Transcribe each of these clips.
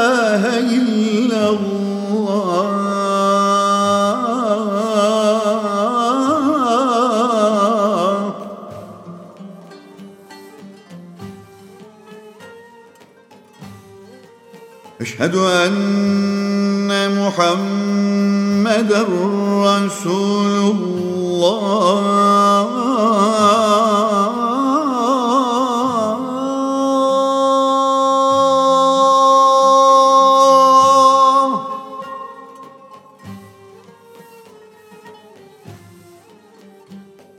إله إلا الله. أشهد أن محمد رسول الله.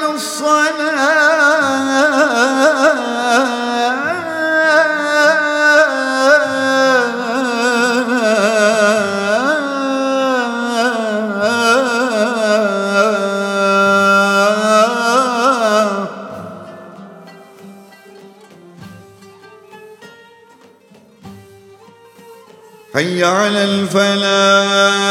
على الصلاة. حي على الفلاح.